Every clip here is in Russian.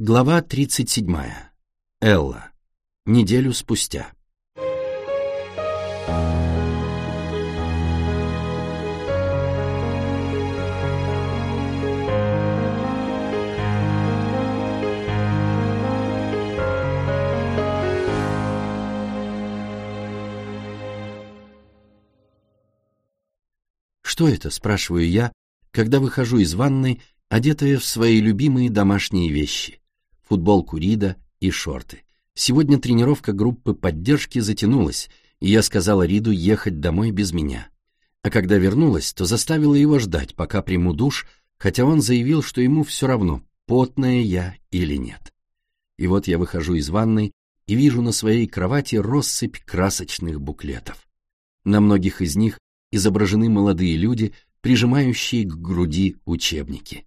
Глава 37. Элла. Неделю спустя. «Что это?» — спрашиваю я, когда выхожу из ванной, одетая в свои любимые домашние вещи — футболку Рида и шорты. Сегодня тренировка группы поддержки затянулась, и я сказала Риду ехать домой без меня. А когда вернулась, то заставила его ждать, пока приму душ, хотя он заявил, что ему все равно, потная я или нет. И вот я выхожу из ванной и вижу на своей кровати россыпь красочных буклетов. На многих из них изображены молодые люди, прижимающие к груди учебники.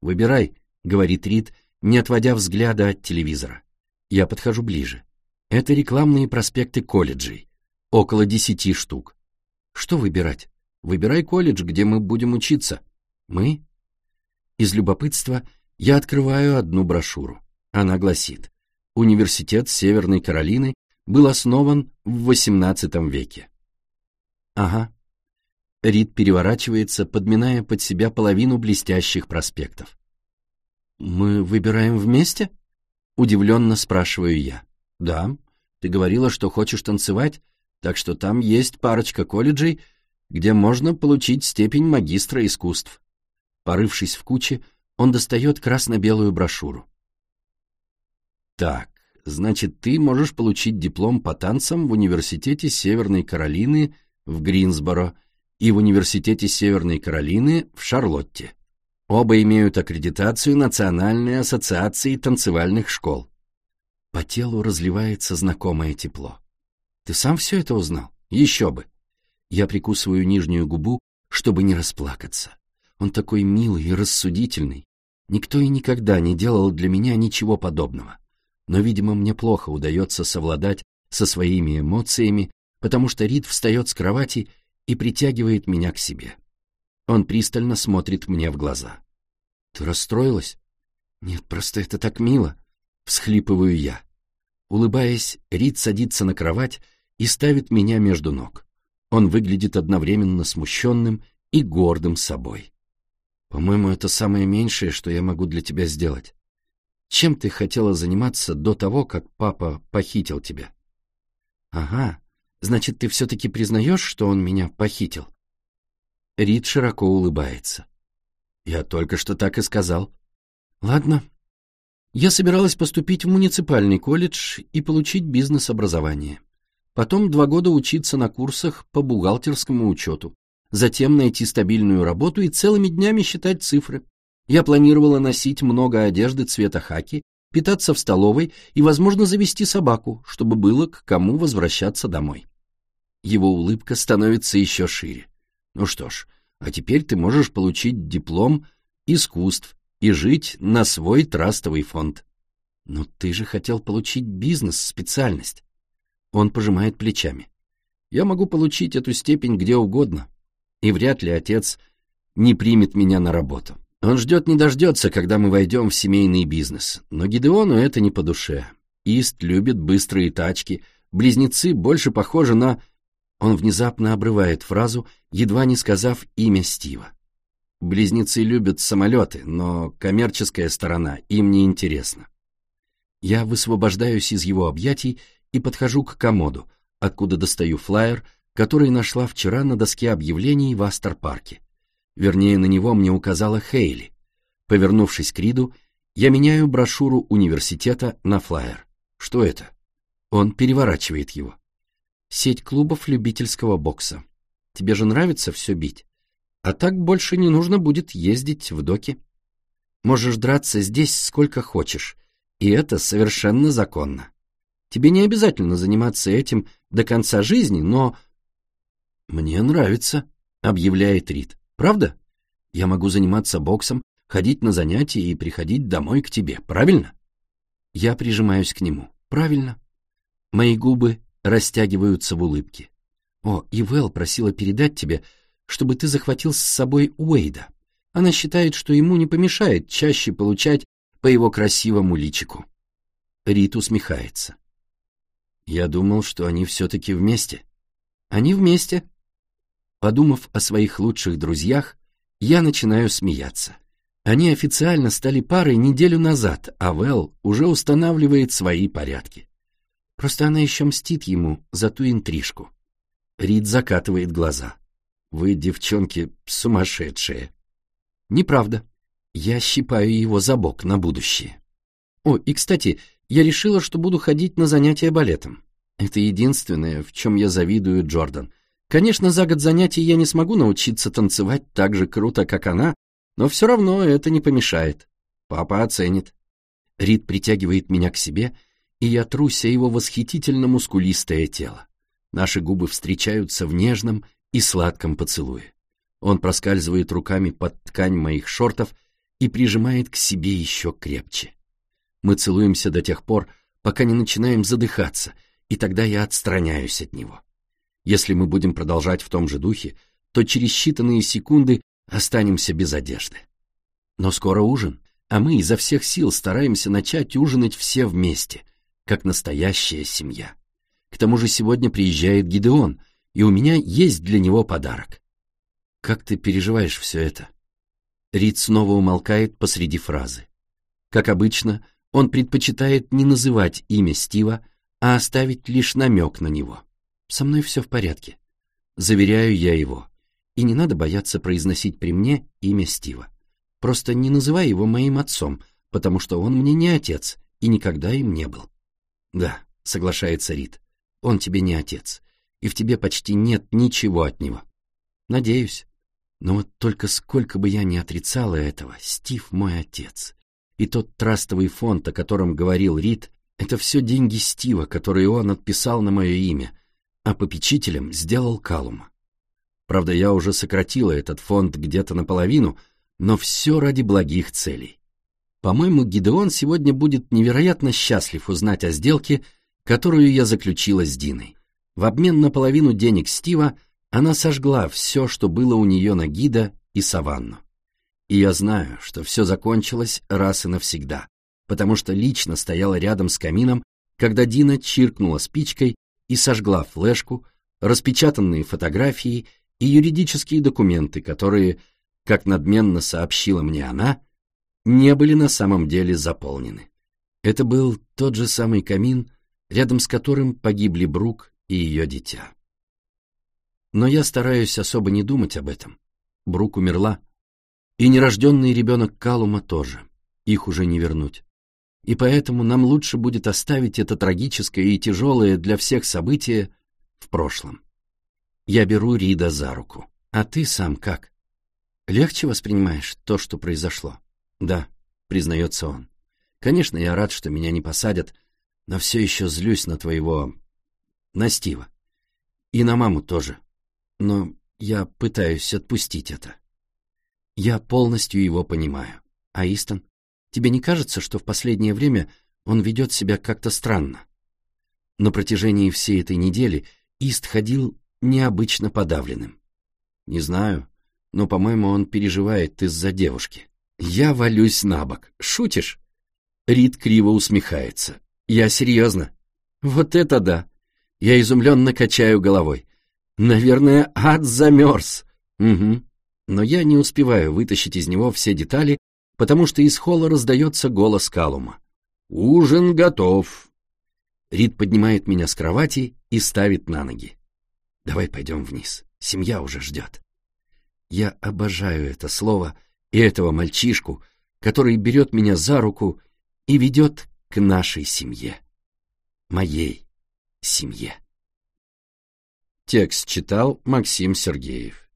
«Выбирай», — говорит Рид, не отводя взгляда от телевизора. Я подхожу ближе. Это рекламные проспекты колледжей. Около десяти штук. Что выбирать? Выбирай колледж, где мы будем учиться. Мы? Из любопытства я открываю одну брошюру. Она гласит «Университет Северной Каролины был основан в XVIII веке». Ага, Рид переворачивается, подминая под себя половину блестящих проспектов. «Мы выбираем вместе?» — удивленно спрашиваю я. «Да, ты говорила, что хочешь танцевать, так что там есть парочка колледжей, где можно получить степень магистра искусств». Порывшись в куче, он достает красно-белую брошюру. «Так, значит, ты можешь получить диплом по танцам в Университете Северной Каролины в Гринсборо и в Университете Северной Каролины в Шарлотте. Оба имеют аккредитацию Национальной ассоциации танцевальных школ. По телу разливается знакомое тепло. Ты сам все это узнал? Еще бы. Я прикусываю нижнюю губу, чтобы не расплакаться. Он такой милый и рассудительный. Никто и никогда не делал для меня ничего подобного. Но, видимо, мне плохо удается совладать со своими эмоциями, потому что Рид встает с кровати и притягивает меня к себе. Он пристально смотрит мне в глаза. «Ты расстроилась?» «Нет, просто это так мило», — всхлипываю я. Улыбаясь, Рид садится на кровать и ставит меня между ног. Он выглядит одновременно смущенным и гордым собой. «По-моему, это самое меньшее, что я могу для тебя сделать. Чем ты хотела заниматься до того, как папа похитил тебя?» «Ага, Значит, ты все-таки признаешь, что он меня похитил?» Рид широко улыбается. «Я только что так и сказал». «Ладно. Я собиралась поступить в муниципальный колледж и получить бизнес-образование. Потом два года учиться на курсах по бухгалтерскому учету. Затем найти стабильную работу и целыми днями считать цифры. Я планировала носить много одежды цвета хаки питаться в столовой и, возможно, завести собаку, чтобы было к кому возвращаться домой. Его улыбка становится еще шире. Ну что ж, а теперь ты можешь получить диплом искусств и жить на свой трастовый фонд. Но ты же хотел получить бизнес-специальность. Он пожимает плечами. Я могу получить эту степень где угодно, и вряд ли отец не примет меня на работу. Он ждет не дождется, когда мы войдем в семейный бизнес. Но Гидеону это не по душе. Ист любит быстрые тачки. Близнецы больше похожи на... Он внезапно обрывает фразу, едва не сказав имя Стива. Близнецы любят самолеты, но коммерческая сторона им не интересна. Я высвобождаюсь из его объятий и подхожу к комоду, откуда достаю флаер, который нашла вчера на доске объявлений в Астер-парке. Вернее, на него мне указала Хейли. Повернувшись к Риду, я меняю брошюру университета на флаер. Что это? Он переворачивает его. Сеть клубов любительского бокса. Тебе же нравится все бить. А так больше не нужно будет ездить в доки. Можешь драться здесь сколько хочешь, и это совершенно законно. Тебе не обязательно заниматься этим до конца жизни, но... «Мне нравится», — объявляет Рид. Правда? Я могу заниматься боксом, ходить на занятия и приходить домой к тебе, правильно? Я прижимаюсь к нему. Правильно. Мои губы растягиваются в улыбке. О, и Вэл просила передать тебе, чтобы ты захватил с собой Уэйда. Она считает, что ему не помешает чаще получать по его красивому личику. Рит усмехается. Я думал, что они все-таки вместе. Они вместе. Подумав о своих лучших друзьях, я начинаю смеяться. Они официально стали парой неделю назад, а Вэл уже устанавливает свои порядки. Просто она еще мстит ему за ту интрижку. Рид закатывает глаза. Вы, девчонки, сумасшедшие. Неправда. Я щипаю его за бок на будущее. О, и, кстати, я решила, что буду ходить на занятия балетом. Это единственное, в чем я завидую Джордан. Конечно, за год занятий я не смогу научиться танцевать так же круто, как она, но все равно это не помешает. Папа оценит. Рид притягивает меня к себе, и я трусь о его восхитительно мускулистое тело. Наши губы встречаются в нежном и сладком поцелуе. Он проскальзывает руками под ткань моих шортов и прижимает к себе еще крепче. Мы целуемся до тех пор, пока не начинаем задыхаться, и тогда я отстраняюсь от него. Если мы будем продолжать в том же духе, то через считанные секунды останемся без одежды. Но скоро ужин, а мы изо всех сил стараемся начать ужинать все вместе, как настоящая семья. К тому же сегодня приезжает Гидеон, и у меня есть для него подарок. Как ты переживаешь все это? Рид снова умолкает посреди фразы. Как обычно, он предпочитает не называть имя Стива, а оставить лишь намек на него. Со мной все в порядке. Заверяю я его. И не надо бояться произносить при мне имя Стива. Просто не называй его моим отцом, потому что он мне не отец и никогда им не был. Да, соглашается Рид, он тебе не отец, и в тебе почти нет ничего от него. Надеюсь. Но вот только сколько бы я ни отрицала этого, Стив мой отец. И тот трастовый фонд, о котором говорил Рид, это все деньги Стива, которые он отписал на мое имя, а попечителем сделал Калума. Правда, я уже сократила этот фонд где-то наполовину, но все ради благих целей. По-моему, Гидеон сегодня будет невероятно счастлив узнать о сделке, которую я заключила с Диной. В обмен на половину денег Стива она сожгла все, что было у нее на Гида и Саванну. И я знаю, что все закончилось раз и навсегда, потому что лично стояла рядом с камином, когда Дина чиркнула спичкой и сожгла флешку, распечатанные фотографии и юридические документы, которые, как надменно сообщила мне она, не были на самом деле заполнены. Это был тот же самый камин, рядом с которым погибли Брук и ее дитя. Но я стараюсь особо не думать об этом. Брук умерла, и нерожденный ребенок Калума тоже. Их уже не вернуть. И поэтому нам лучше будет оставить это трагическое и тяжелое для всех событие в прошлом. Я беру Рида за руку. А ты сам как? Легче воспринимаешь то, что произошло? Да, признается он. Конечно, я рад, что меня не посадят, но все еще злюсь на твоего на Стива. И на маму тоже. Но я пытаюсь отпустить это. Я полностью его понимаю. А Истон? Тебе не кажется, что в последнее время он ведет себя как-то странно? На протяжении всей этой недели Ист ходил необычно подавленным. Не знаю, но, по-моему, он переживает из-за девушки. Я валюсь на бок. Шутишь? Рид криво усмехается. Я серьезно. Вот это да. Я изумленно качаю головой. Наверное, ад замерз. Угу. Но я не успеваю вытащить из него все детали, потому что из холла раздается голос Калума. «Ужин готов!» Рид поднимает меня с кровати и ставит на ноги. «Давай пойдем вниз, семья уже ждет». Я обожаю это слово и этого мальчишку, который берет меня за руку и ведет к нашей семье. Моей семье. Текст читал Максим Сергеев.